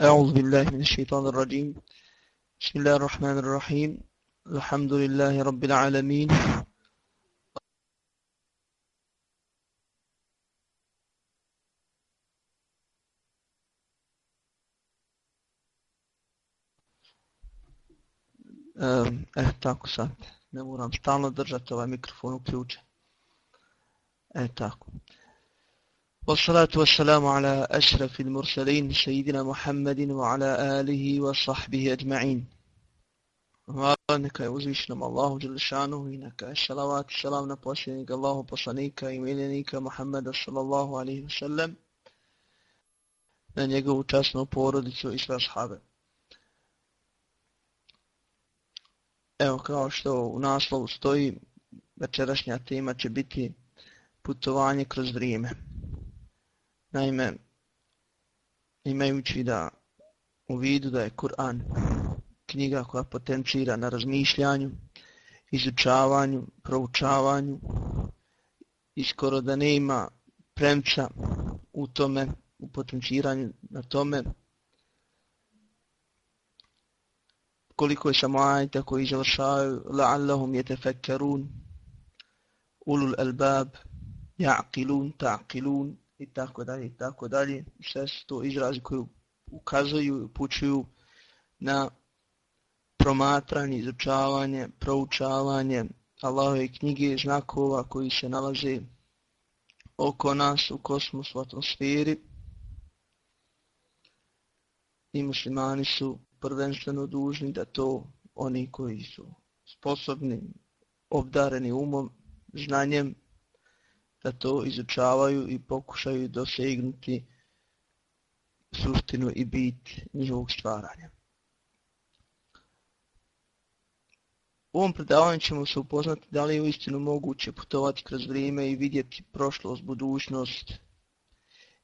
أعوذ بالله من الشيطان الرجيم بسم الله الرحمن الرحيم الحمد لله رب العالمين E, tako sad. Ne moram stalno držati ovaj mikrofon uključen. E, tako. والصلاة والسلام على أشرف المرسلين سيدنا محمد وعلى آله وصحبه أجمعين Hvala neka je uzvišenom Allahu Đelešanu i neka je salavat i salam na posljednika Allahu poslanika i miljenika Muhammeda sallallahu alaihi wa sallam na njegovu časnu porodicu i sve sahabe. Evo kao što u naslovu stoji, večerašnja tema će biti putovanje kroz vrijeme. Naime, imajući da u vidu da je Kur'an knjiga koja potencira na razmišljanju, izučavanju, proučavanju i skoro da ne ima premca u tome, u potenciranju na tome, koliko je samo ajta koji završavaju la'allahum yatafakkarun ulul albab ya'qilun ta'qilun i tako dalje i tako dalje. Sve su to izrazi koji ukazuju i upućuju na promatranje, izučavanje, proučavanje Allahove knjige znakova koji se nalaze oko nas u kosmosu, u atmosferi. I muslimani su prvenstveno dužni da to oni koji su sposobni, obdareni umom, znanjem, da to izučavaju i pokušaju dosegnuti suštinu i bit njihovog stvaranja. U ovom predavanju ćemo se upoznati da li je uistinu moguće putovati kroz vrijeme i vidjeti prošlost, budućnost,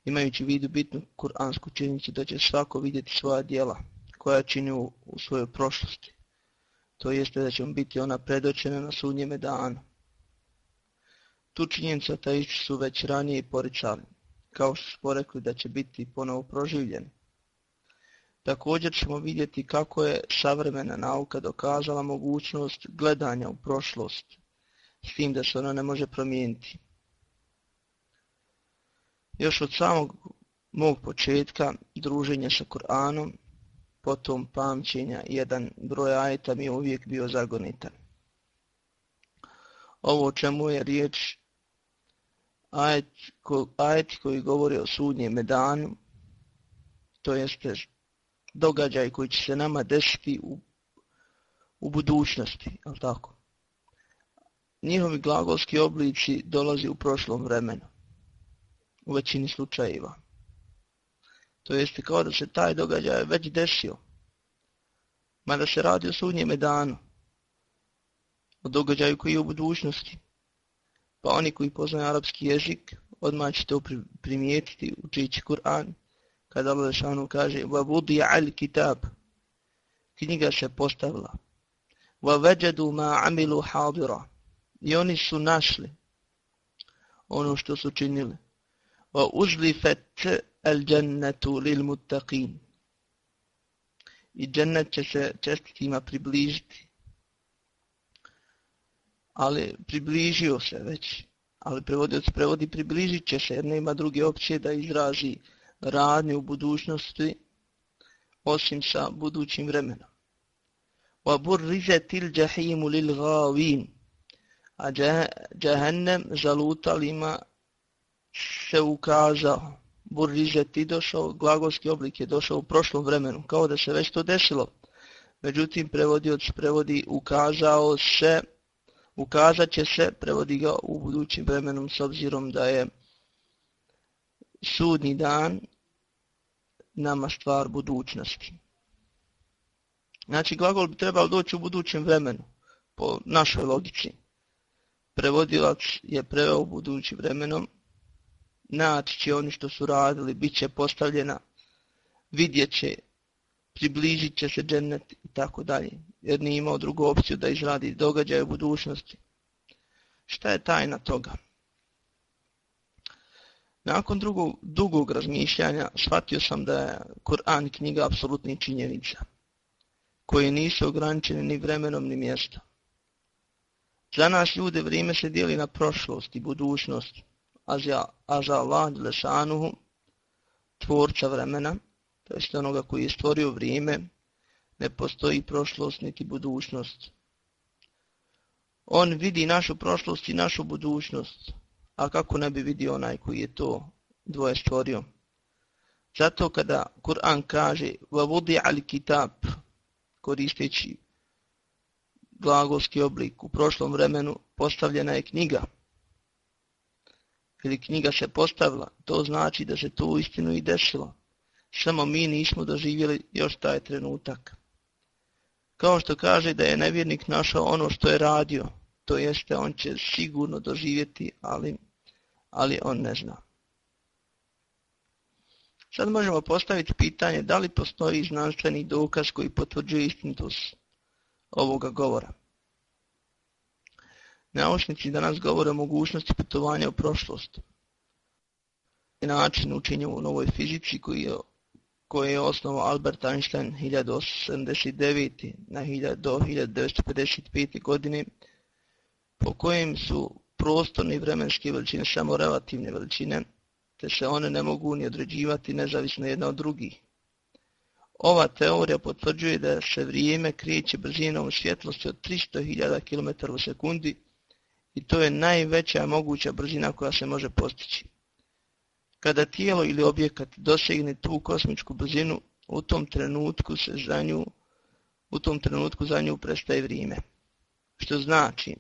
imajući vidu bitnu kuransku činjenicu da će svako vidjeti svoja dijela koja čini u, u svojoj prošlosti. To jeste da ćemo biti ona predočena na sudnjeme danu. Tu činjenica ta su već ranije poričali, kao što su porekli da će biti ponovo proživljeni. Također ćemo vidjeti kako je savremena nauka dokazala mogućnost gledanja u prošlost, s tim da se ona ne može promijeniti. Još od samog mog početka druženja sa Kur'anom, potom pamćenja jedan broj ajeta mi je uvijek bio zagonitan. Ovo o čemu je riječ ajet, ko, ajet koji govori o sudnjem danu, to jeste događaj koji će se nama desiti u, u budućnosti, ali tako? Njihovi glagolski oblici dolazi u prošlom vremenu, u većini slučajeva. To jeste kao da se taj događaj već desio, mada se radi o sudnjem danu, o događaju koji je u budućnosti Pa oni koji poznaju arapski jezik, odmah će to primijetiti učići Kur'an, kada Allah šanu kaže وَبُدِيَ عَلْ kitab Knjiga se postavila. وَوَجَدُوا مَا عَمِلُوا حَاضِرًا I oni su našli ono što su činili. وَأُزْلِفَتْ الْجَنَّةُ لِلْمُتَّقِينَ I džennet će se čestitima približiti. Ali približio se već. Ali prevodioc prevodi približit će se jer nema druge opcije da izrazi radnje u budućnosti osim sa budućim vremenom. Wa burrizatil jahimu lil gawin. A džahennem zalutalima se ukazao. Burrizeti došao, glagolski oblik je došao u prošlom vremenu, kao da se već to desilo. Međutim, prevodioc prevodi ukazao se, ukazat će se, prevodi ga u budućim vremenom s obzirom da je sudni dan nama stvar budućnosti. Znači, glagol bi trebao doći u budućem vremenu, po našoj logici. Prevodilac je preveo u budućim vremenom, naći će oni što su radili, bit će postavljena, vidjet će, približit će se džennet i tako dalje, jer nije imao drugu opciju da izradi događaje u budućnosti. Šta je tajna toga? Nakon drugog, dugog razmišljanja shvatio sam da je Kur'an knjiga apsolutnih činjenica, koje nisu ograničene ni vremenom ni mjestom. Za nas ljude vrijeme se dijeli na prošlost i budućnost, a za, a za Allah Lešanuhu, tvorca vremena, to je onoga koji je stvorio vrijeme, ne postoji prošlost niti budućnost. On vidi našu prošlost i našu budućnost, a kako ne bi vidio onaj koji je to dvoje stvorio. Zato kada Kur'an kaže وَوُدِعَ الْكِتَابِ koristeći glagolski oblik u prošlom vremenu postavljena je knjiga. Ili knjiga se postavila, to znači da se to u istinu i desilo. Samo mi nismo doživjeli još taj trenutak. Kao što kaže da je nevjernik našao ono što je radio, to jeste on će sigurno doživjeti, ali, ali on ne zna. Sad možemo postaviti pitanje da li postoji znanstveni dokaz koji potvrđuje istinitost ovoga govora. Naučnici danas govore o mogućnosti putovanja u prošlost. Način učenja u novoj fizici koji je, koje je osnovao Albert Einstein 1879. na 1000 do 1955. godine po kojim su prostorne i vremenske veličine samo relativne veličine, te se one ne mogu ni određivati nezavisno jedna od drugih. Ova teorija potvrđuje da se vrijeme kreće brzinom svjetlosti od 300.000 km u sekundi i to je najveća moguća brzina koja se može postići. Kada tijelo ili objekat dosegne tu kosmičku brzinu, u tom trenutku se za nju, u tom trenutku za nju prestaje vrijeme. Što znači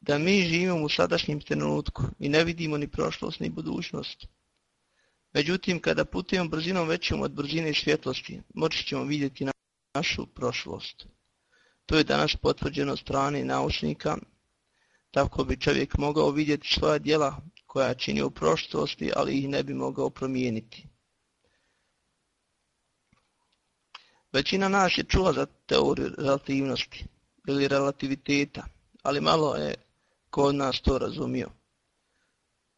da mi živimo u sadašnjem trenutku i ne vidimo ni prošlost ni budućnost. Međutim, kada putujemo brzinom većom od brzine svjetlosti, moći ćemo vidjeti našu prošlost. To je danas potvrđeno strane naučnika, tako bi čovjek mogao vidjeti svoja djela koja čini u prošlosti, ali ih ne bi mogao promijeniti. Većina nas je čula za teoriju relativnosti ili relativiteta, ali malo je kod nas to razumio.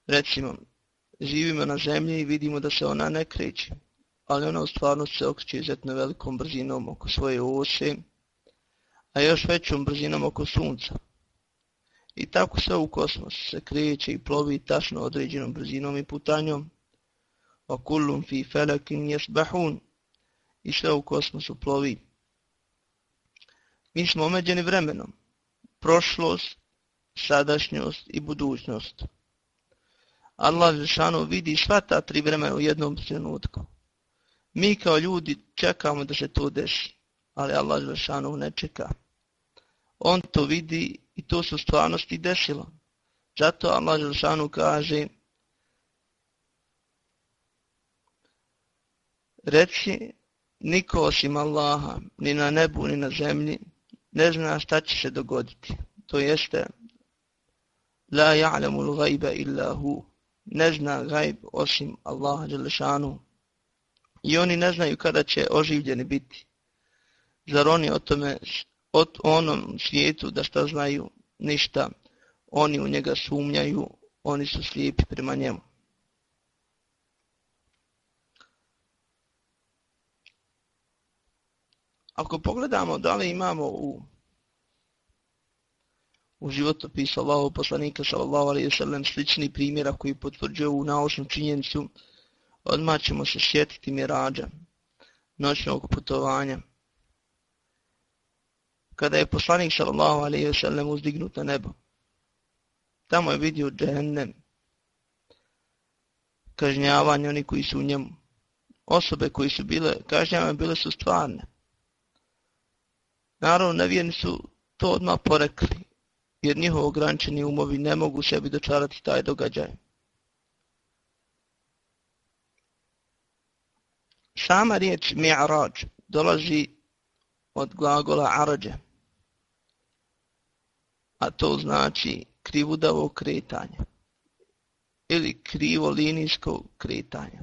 Recimo, živimo na zemlji i vidimo da se ona ne kreće, ali ona u stvarnosti se okreće izuzetno velikom brzinom oko svoje ose, a još većom brzinom oko sunca. I tako sve u kosmos se kreće i plovi tačno određenom brzinom i putanjom, a kullum fi felakin jesbahun, i sve u kosmosu plovi. Mi smo omeđeni vremenom, prošlost, sadašnjost i budućnost. Allah Žešanu vidi sva ta tri vremena u jednom trenutku. Mi kao ljudi čekamo da se to desi, ali Allah Žešanu ne čeka. On to vidi i to su stvarnosti desilo. Zato Allah Želšanu kaže Reci, niko osim Allaha, ni na nebu, ni na zemlji, ne zna šta će se dogoditi. To jeste, La ja'lamu l'gajba illa hu ne zna gajb osim Allaha Đelešanu. I oni ne znaju kada će oživljeni biti. Zar oni o tome, o onom svijetu da šta znaju ništa, oni u njega sumnjaju, oni su slijepi prema njemu. Ako pogledamo da li imamo u u životopisu Allahov poslanika sallallahu alejhi ve sellem slični primjera koji potvrđuju ovu naučnu činjenicu, odmah ćemo se sjetiti mirađa, noćnog putovanja. Kada je poslanik sallallahu alejhi ve sellem uzdignut na nebo, tamo je vidio džehennem, kažnjavanje oni koji su u njemu. Osobe koji su bile kažnjavane bile su stvarne. Naravno, nevijeni su to odmah porekli jer njihovo ograničeni umovi ne mogu sebi dočarati taj događaj. Sama riječ mi'arađ dolazi od glagola arađe, a to znači krivudavo kretanje ili krivo linijsko kretanje.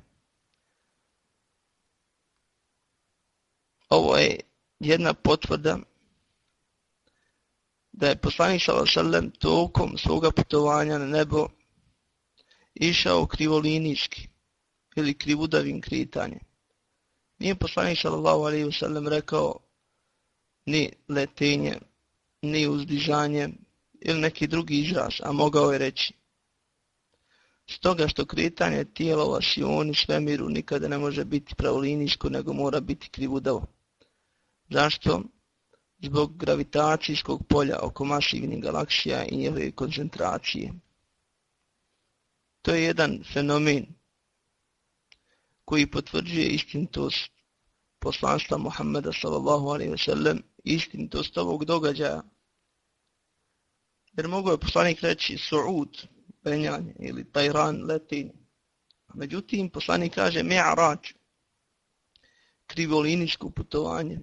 Ovo je jedna potvrda da je poslanik sallallahu tokom svoga putovanja na nebo išao krivolinijski ili krivudavim kretanjem. Nije poslanik sallallahu alaihi wasallam rekao ni letenje, ni uzdižanje ili neki drugi izraz, a mogao je reći. Stoga što kretanje tijela u asioni svemiru nikada ne može biti pravolinijsko, nego mora biti krivudavo. Zašto? Zbog gravitacijskog polja oko masivnih galaksija i njihove koncentracije. To je jedan fenomen koji potvrđuje istintost poslanstva Muhammeda sallallahu alaihi ve sellem, istinitost ovog događaja. Jer mogu je poslanik reći su'ud, penjanje ili tajran, letinje. Međutim, poslanik kaže mi'arač, krivolinijsko putovanje,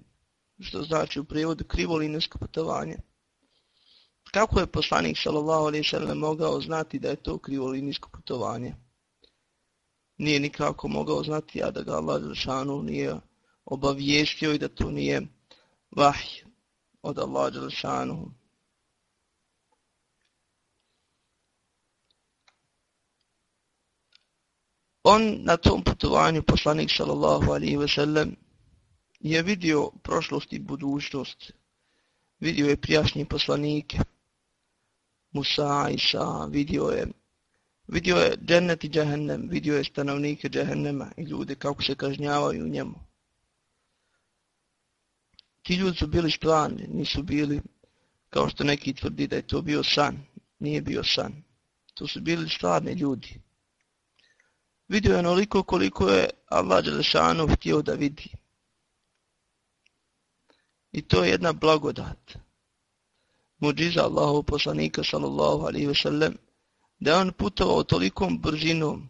što znači u prijevodu krivolinijsko putovanje. Kako je poslanik sallallahu alejhi ve sellem mogao znati da je to krivolinijsko putovanje? Nije nikako mogao znati a da ga Allah dželešanu nije obavijestio i da to nije vahj od Allah dželešanu. On na tom putovanju poslanik sallallahu alejhi ve sellem je vidio prošlost i budućnost. Vidio je prijašnje poslanike. Musa, Isa, vidio je vidio je džennet i džehennem, vidio je stanovnike džehennema i ljude kako se kažnjavaju u njemu. Ti ljudi su bili stvarni, nisu bili kao što neki tvrdi da je to bio san. Nije bio san. To su bili stvarni ljudi. Vidio je onoliko koliko je Allah Đelešanu htio da vidi. I to je jedna blagodat muđiza Allahu poslanika sallallahu alaihi ve sellem, da je on putovao tolikom brzinom,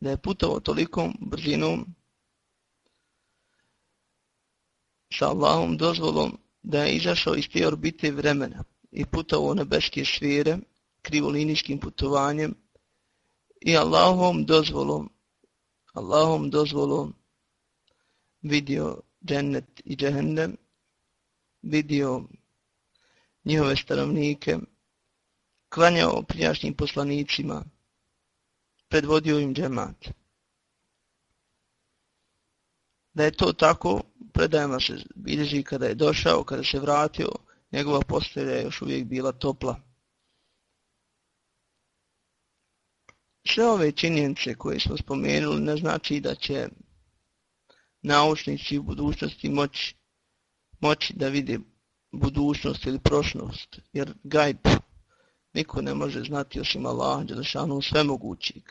da je putovao tolikom brzinom sa Allahom dozvolom da je izašao iz te orbite vremena i putovao nebeske svire krivolinijskim putovanjem i Allahom dozvolom Allahom dozvolom vidio džennet i džehennem vidio njihove stanovnike, klanjao prijašnjim poslanicima, predvodio im džemat. Da je to tako, predajama se bilježi kada je došao, kada se vratio, njegova postelja je još uvijek bila topla. Sve ove činjenice koje smo spomenuli ne znači da će naučnici u budućnosti moći moći da vide budućnost ili prošlost, jer gajb niko ne može znati osim Allah, Đelešanu svemogućeg.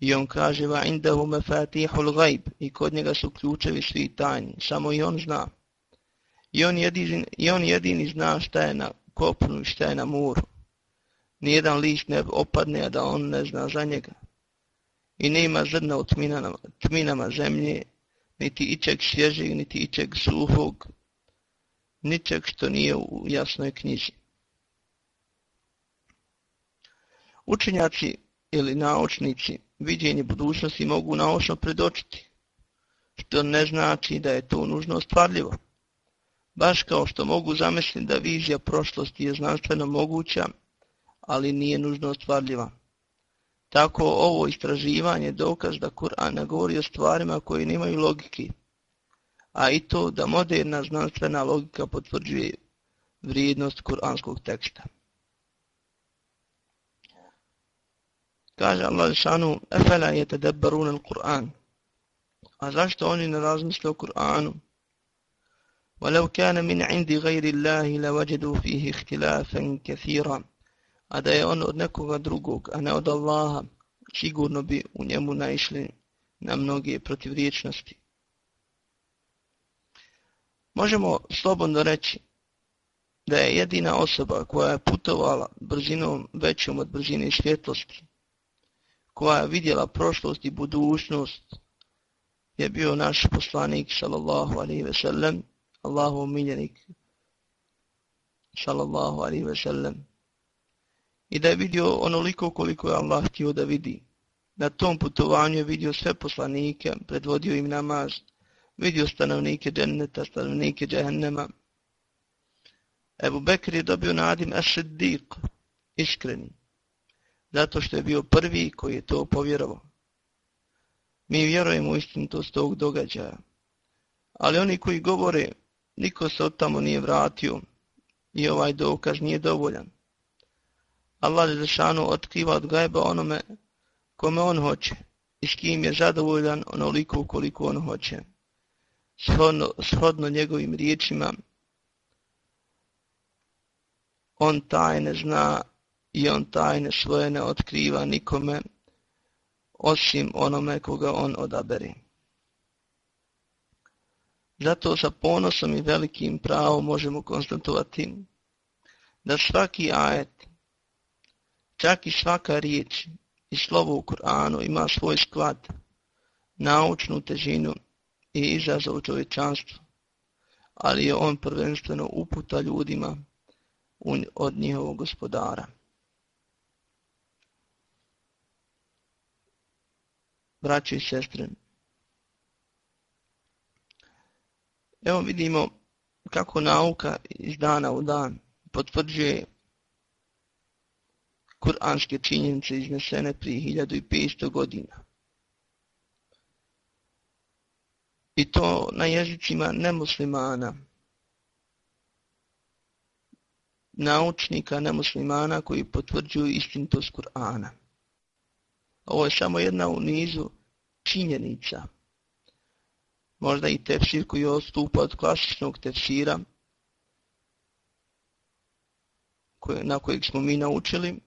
I on kaže, va indahu mefatihul gajb, i kod njega su ključevi svi tajni, samo i on zna. I on, jedini, I on jedini zna šta je na kopnu i šta je na moru. Nijedan list ne opadne, a da on ne zna za njega. I nema zrna u tminama, tminama zemlje, niti ičeg svježeg, niti ičeg suhog, ničeg što nije u jasnoj knjizi. Učenjaci ili naučnici vidjenje budućnosti mogu naočno predočiti, što ne znači da je to nužno ostvarljivo. Baš kao što mogu zamisliti da vizija prošlosti je znanstveno moguća, ali nije nužno ostvarljiva. Tako ovo istraživanje dokaz da Kur'an ne govori o stvarima koje nemaju logike, a i to da moderna znanstvena logika potvrđuje vrijednost kuranskog teksta. Kaže Allah šanu, efela je tedebbarun al Kur'an. A zašto oni ne razmisle o Kur'anu? ولو كان من عند غير الله لوجدوا فيه اختلافا كثيرا a da je on od nekoga drugog, a ne od Allaha, sigurno bi u njemu naišli na mnoge protivriječnosti. Možemo slobodno reći da je jedina osoba koja je putovala brzinom većom od brzine svjetlosti, koja je vidjela prošlost i budućnost, je bio naš poslanik, sallallahu alaihi ve sellem, Allahov miljenik, sallallahu alaihi ve sellem, i da je vidio onoliko koliko je Allah htio da vidi. Na tom putovanju je vidio sve poslanike, predvodio im namaz, vidio stanovnike dženneta, stanovnike džehennema. Ebu Bekr je dobio nadim As-Siddiq, iskreni. zato što je bio prvi koji je to povjerovao. Mi vjerujemo u istinitost tog događaja. Ali oni koji govore, niko se od tamo nije vratio i ovaj dokaz nije dovoljan. Allah je otkriva od gajba onome kome on hoće i s kim je zadovoljan onoliko koliko on hoće. Shodno, shodno njegovim riječima, on tajne zna i on tajne svoje ne otkriva nikome, osim onome koga on odaberi. Zato sa ponosom i velikim pravom možemo konstatovati da svaki ajet, čak i svaka riječ i slovo u Koranu ima svoj sklad, naučnu težinu i izazov čovječanstvu, ali je on prvenstveno uputa ljudima od njihovog gospodara. Braći i sestre, evo vidimo kako nauka iz dana u dan potvrđuje kuranske činjenice iznesene prije 1500 godina. I to na jezicima nemuslimana, naučnika nemuslimana koji potvrđuju istintost Kur'ana. Ovo je samo jedna u nizu činjenica. Možda i tefsir koji odstupa od klasičnog tefsira na kojeg smo mi naučili,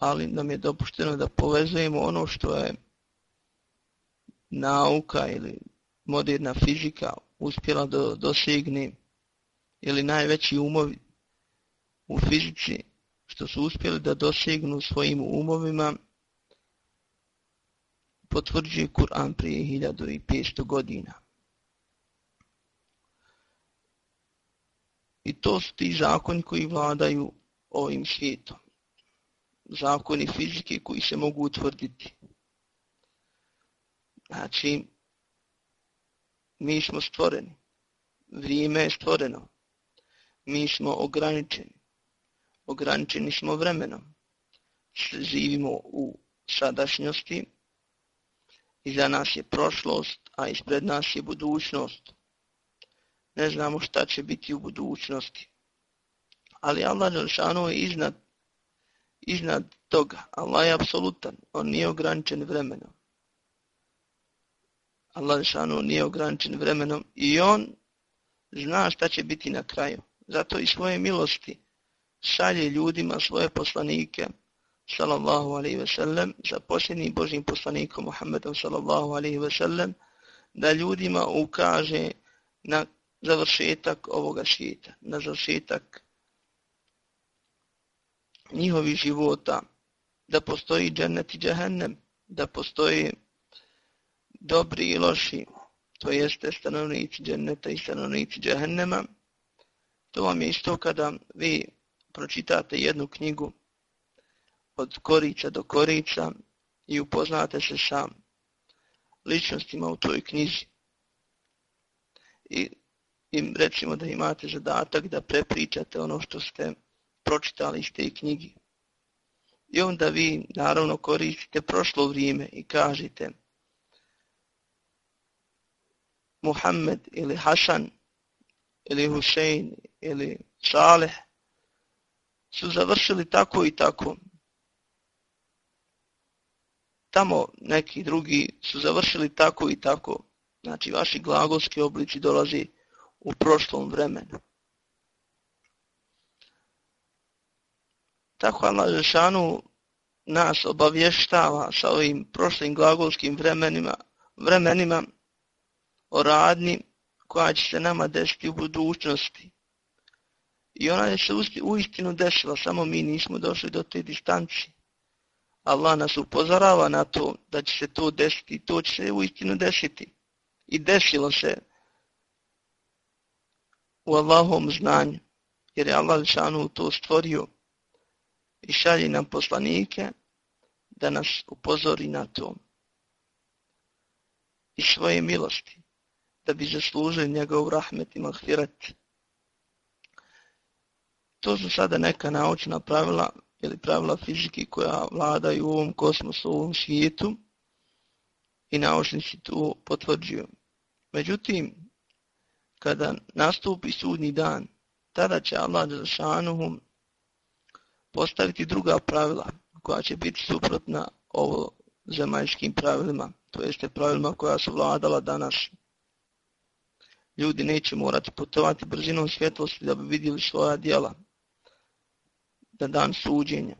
ali nam je dopušteno da povezujemo ono što je nauka ili moderna fizika uspjela da dosegne ili najveći umovi u fizici što su uspjeli da dosegnu svojim umovima potvrđuje Kur'an prije 1500 godina. I to su ti zakoni koji vladaju ovim svijetom. Zakoni fizike koji se mogu utvrditi. Znači, mi smo stvoreni. Vrijeme je stvoreno. Mi smo ograničeni. Ograničeni smo vremenom. Živimo u sadašnjosti. Iza nas je prošlost, a ispred nas je budućnost. Ne znamo šta će biti u budućnosti. Ali Allah Đelšanu je iznad, iznad toga. Allah je apsolutan. On nije ograničen vremenom. Allah Đelšanu nije ograničen vremenom i on zna šta će biti na kraju. Zato i svoje milosti šalje ljudima svoje poslanike sallallahu alaihi ve sellem za posljednim Božim poslanikom Muhammedom sallallahu alaihi ve sellem da ljudima ukaže na završetak ovoga svijeta, na završetak njihovih života, da postoji džennet i džahennem, da postoji dobri i loši, to jeste stanovnici dženneta i stanovnici džahennema. To vam je isto kada vi pročitate jednu knjigu od korica do korica i upoznate se sa ličnostima u toj knjizi. I, I recimo da imate zadatak da prepričate ono što ste pročitali iz te knjige. I onda vi naravno koristite prošlo vrijeme i kažete Muhammed ili Hasan ili Husein ili Saleh su završili tako i tako. Tamo neki drugi su završili tako i tako. Znači vaši glagolski oblici dolazi u prošlom vremenu. Tako Allah Žešanu nas obavještava sa ovim prošlim glagolskim vremenima, vremenima o radni koja će se nama desiti u budućnosti. I ona je se u istinu desila, samo mi nismo došli do te distanci. Allah nas upozorava na to da će se to desiti i to će se u istinu desiti. I desilo se u Allahom znanju, jer je Allah šanu to stvorio i šalje nam poslanike da nas upozori na to. I svoje milosti, da bi zaslužili njegov rahmet i mahfirat. To su sada neka naučna pravila ili pravila fizike koja vladaju u ovom kosmosu, u ovom svijetu i naučnici to potvrđuju. Međutim, kada nastupi sudni dan, tada će Allah Đelšanuhum postaviti druga pravila koja će biti suprotna ovo zemaljskim pravilima, to jeste pravilima koja su vladala danas. Ljudi neće morati putovati brzinom svjetlosti da bi vidjeli svoja dijela da dan suđenja.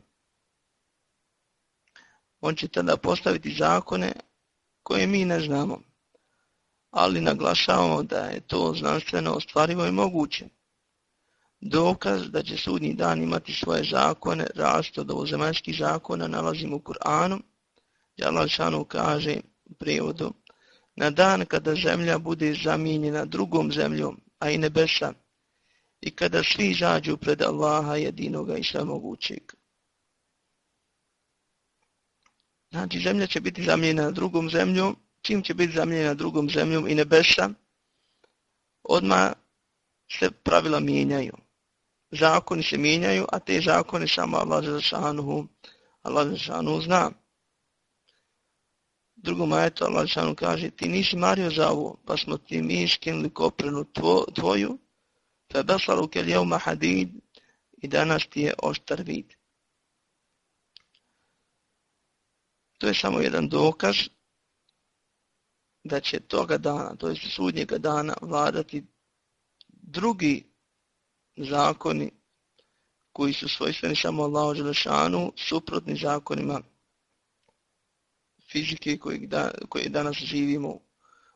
On će tada postaviti zakone koje mi ne znamo, ali naglašavamo da je to znanstveno ostvarivo i moguće. Dokaz da će sudnji dan imati svoje zakone, rasto od ovozemaljskih zakona, nalazimo u Kur'anu, Jalal Šanu kaže u prijevodu, na dan kada zemlja bude zamijenjena drugom zemljom, a i nebesa, i kada svi žađu pred Allaha jedinoga i svemogućeg. Znači, zemlja će biti zamijenjena drugom zemljom, čim će biti zamijenjena drugom zemljom i nebesa, odma se pravila mijenjaju. Zakoni se mijenjaju, a te zakone samo Allah za šanuhu, Allah za šanuhu zna. Drugo majeto Allah za kaže, ti nisi mario za ovo, pa smo ti mi skinuli koprenu tvo, tvoju, fe besaru kel jevma hadid, i danas ti je oštar vid. To je samo jedan dokaz da će toga dana, to je sudnjega dana, vladati drugi zakoni koji su svojstveni samo Allahu Đelešanu, suprotni zakonima fizike koji, da, koji danas živimo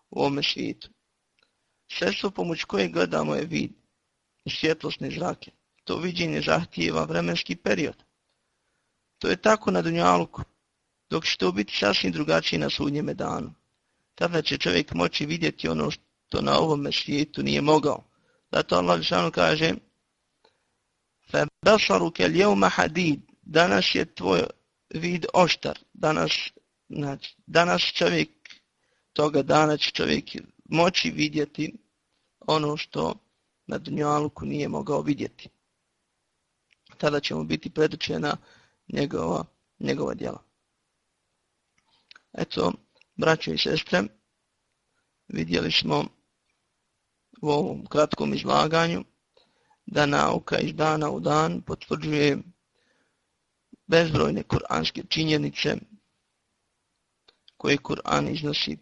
u ovome svijetu. Sredstvo pomoć koje gledamo je vid i svjetlosne zrake. To viđenje zahtijeva vremenski period. To je tako na Dunjaluku, dok će to biti sasvim drugačije na sudnjeme danu. Tada će čovjek moći vidjeti ono što na ovome svijetu nije mogao. Zato Allah Žešanu kaže فَبَصَرُكَ الْيَوْمَ حَدِيد Danas je tvoj vid oštar. Danas, znači, danas čovjek, toga dana će čovjek moći vidjeti ono što na dunjaluku nije mogao vidjeti. Tada će mu biti predučena njegova, njegova djela. Eto, braćo i sestre, vidjeli smo u ovom kratkom izlaganju da nauka iz dana u dan potvrđuje bezbrojne kuranske činjenice koje Kur'an iznosi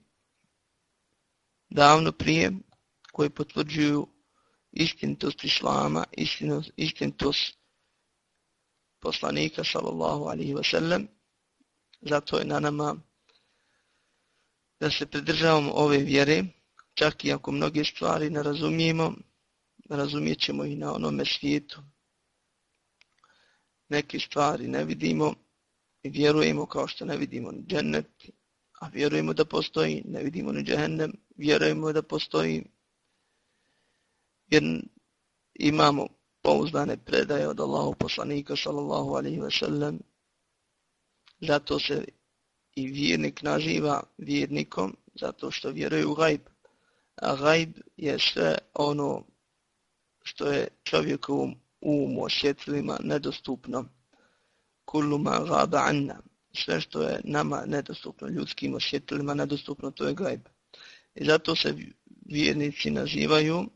davno prije, koje potvrđuju istinitost islama, istinitost poslanika sallallahu alaihi wasallam. Zato je na nama da se pridržavamo ove vjere, čak i ako mnoge stvari ne razumijemo, razumijet ćemo i na onome svijetu. Neke stvari ne vidimo i vjerujemo kao što ne vidimo ni džennet, a vjerujemo da postoji, ne vidimo ni džehennem, vjerujemo da postoji, jer imamo pouzdane predaje od Allahu poslanika sallallahu alaihi ve sellem, zato se i vjernik naziva vjernikom, zato što vjeruje u gajb. A gajb je sve ono što je čovjekovom umu osjetlima nedostupno. Kullu ma gaba anna. Sve što je nama nedostupno, ljudskim osjetlima nedostupno, to je gajb. I zato se vjernici nazivaju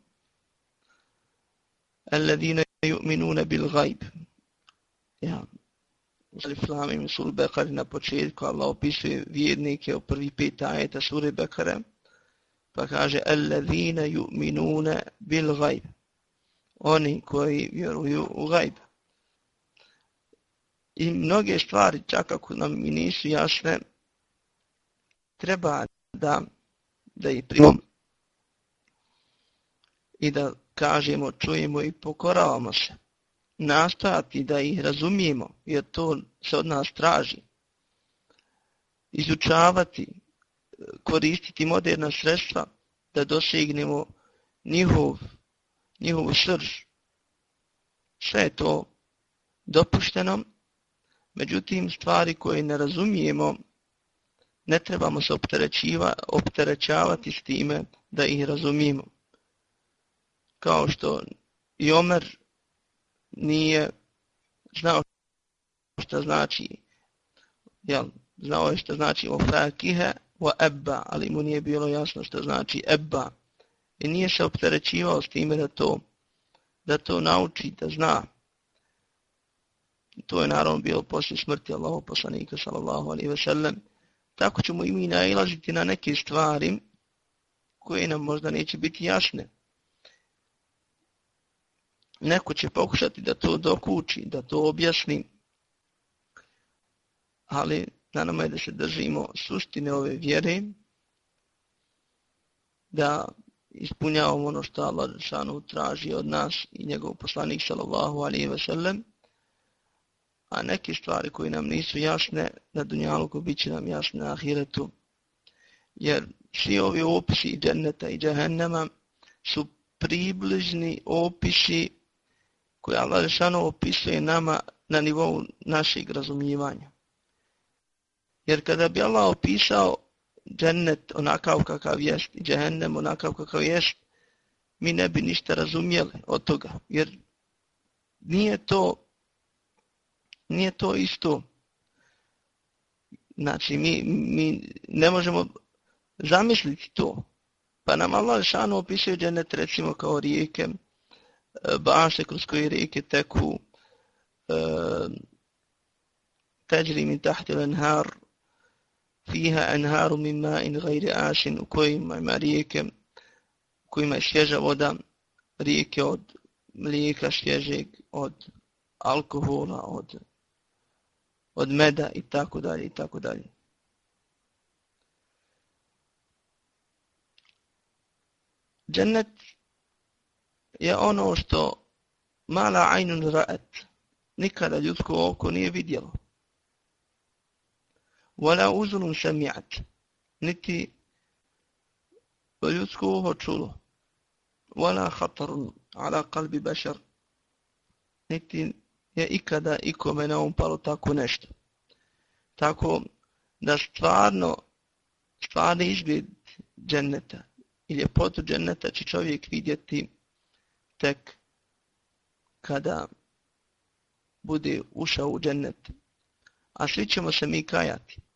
alladine yu'minuna bil gajb. Ja, Alif Lamim Sul Bekari na početku Allah opisuje vjernike u prvi pet ajeta sure Bekare pa kaže Alladhina yu'minuna bil gajb oni koji vjeruju u gajb. I mnoge stvari, čak ako nam i nisu jasne, treba da, da ih primom i da kažemo, čujemo i pokoravamo se. Nastati da ih razumijemo, jer to se od nas traži. Izučavati, koristiti moderna sredstva da dosegnemo njihov njihovu srž. Sve je to dopušteno, međutim stvari koje ne razumijemo, ne trebamo se opterećavati s time da ih razumijemo. Kao što i Omer nije znao šta znači, jel, znao je šta znači ofakihe wa ebba, ali mu nije bilo jasno što znači ebba. I nije se opterećivao s time da to, da to nauči, da zna. To je naravno bilo poslije smrti Allahov poslanika sallallahu alaihi ve sellem. Tako ćemo i mi nailaziti na neke stvari koje nam možda neće biti jasne. Neko će pokušati da to dokuči, da to objasni, ali na nama je da se držimo suštine ove vjere, da ispunjavamo ono što Allah Žešanu traži od nas i njegov poslanik sallallahu alaihi ve sellem, a neke stvari koje nam nisu jasne na dunjaluku bit će nam jasne na ahiretu, jer svi ovi opisi dženneta i džehennema su približni opisi koje Allah Žešanu opisuje nama na nivou našeg razumijevanja. Jer kada bi Allah opisao džennet onakav kakav jest i džehennem onakav kakav jest, mi ne bi ništa razumijeli od toga. Jer nije to, nije to isto. Znači, mi, mi ne možemo zamisliti to. Pa nam Allah šano opisuje džennet recimo kao rijeke, e, bašte kroz koje rijeke teku, e, teđri mi tahti lenhar, fiha anharu min ma'in ghayri asin u kojima ima rijeke u kojima je svježa voda rijeke od mlijeka svježeg od alkohola od od meda i tako dalje i tako dalje. Džennet je ono što mala ajnun ra'at nikada ljudsko oko nije vidjelo wala uzunun sami'at. Niti ljudsko uho čulo. Wala khatarun ala qalbi bashar. Niti je ikada ikome na um palo tako nešto. Tako da stvarno stvarni izgled dženneta i ljepotu dženneta će čovjek vidjeti tek kada bude ušao u džennet. A svi ćemo se mi kajati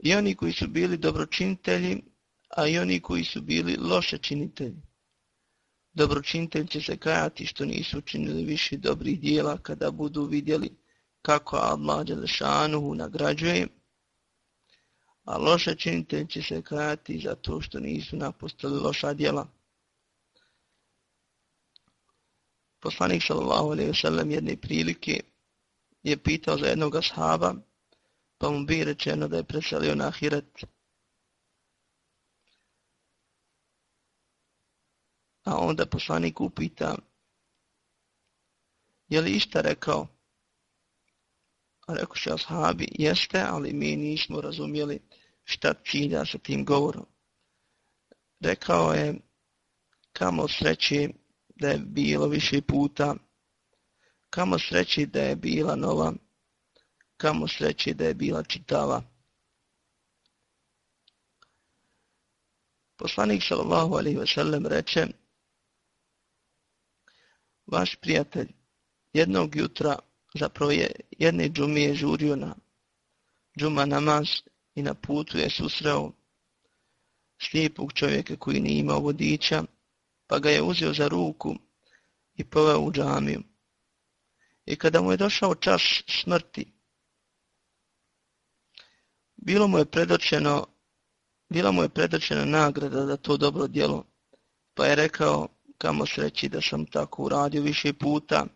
i oni koji su bili dobročinitelji, a i oni koji su bili loše činitelji. Dobročinitelj će se kajati što nisu učinili više dobrih dijela kada budu vidjeli kako Allah Đelešanuhu nagrađuje, a loše činitelj će se kajati zato što nisu napustili loša dijela. Poslanik sallallahu alaihi ve sallam jedne prilike je pitao za jednog ashaba, pa mu bi rečeno da je preselio na ahiret. A onda poslanik upita, je li išta rekao? A rekao se ashabi, jeste, ali mi nismo razumjeli šta cilja sa tim govorom. Rekao je, kamo sreći da je bilo više puta, kamo sreći da je bila nova, kamo sreće da je bila čitava. Poslanik sallallahu alaihi ve sellem reče, vaš prijatelj jednog jutra, zapravo je jedne džumije žurio na džuma namaz i na putu je susreo slijepog čovjeka koji nije imao vodiča, pa ga je uzeo za ruku i poveo u džamiju. I kada mu je došao čas smrti, bilo mu je predočeno bila mu je predočena nagrada za to dobro djelo, pa je rekao, kamo sreći da sam tako uradio više puta.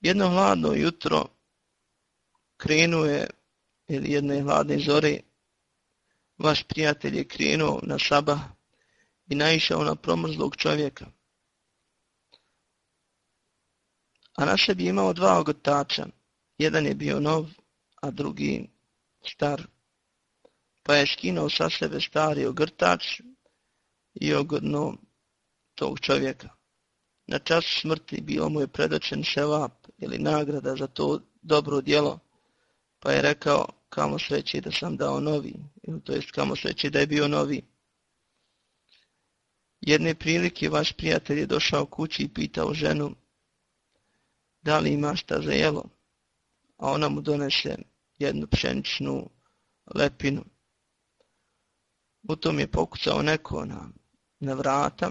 Jedno hladno jutro krenuo je, ili jedne hladne zore, vaš prijatelj je krenuo na sabah i naišao na promrzlog čovjeka. A na sebi imao dva ogotača, jedan je bio nov, a drugi star, pa je skinuo sa sebe stari ogrtač i ogrnuo tog čovjeka. Na čas smrti bio mu je predočen ševap ili nagrada za to dobro djelo, pa je rekao kamo sreći da sam dao novi, ili to jest kamo sreći da je bio novi. Jedne prilike vaš prijatelj je došao kući i pitao ženu, da li ima šta za jelo, a ona mu donese jednu pšeničnu lepinu. U tom je pokucao neko na, na vrata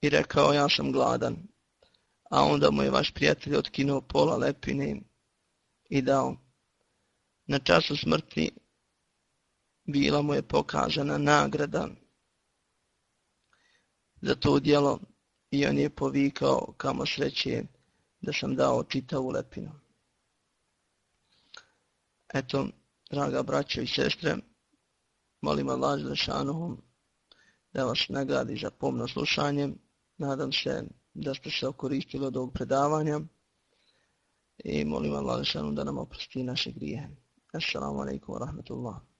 i rekao ja sam gladan. A onda mu je vaš prijatelj otkinuo pola lepine i dao. Na času smrti bila mu je pokazana nagrada za to djelo i on je povikao kamo sreće da sam dao čitavu lepinu. Eto, draga braćo i sestre, molim Allah za šanuhom da vas nagradi za pomno slušanje. Nadam se da ste se okoristili od ovog predavanja i molim Allah za šanuhom da nam oprosti naše grije. Assalamu alaikum wa rahmatullah.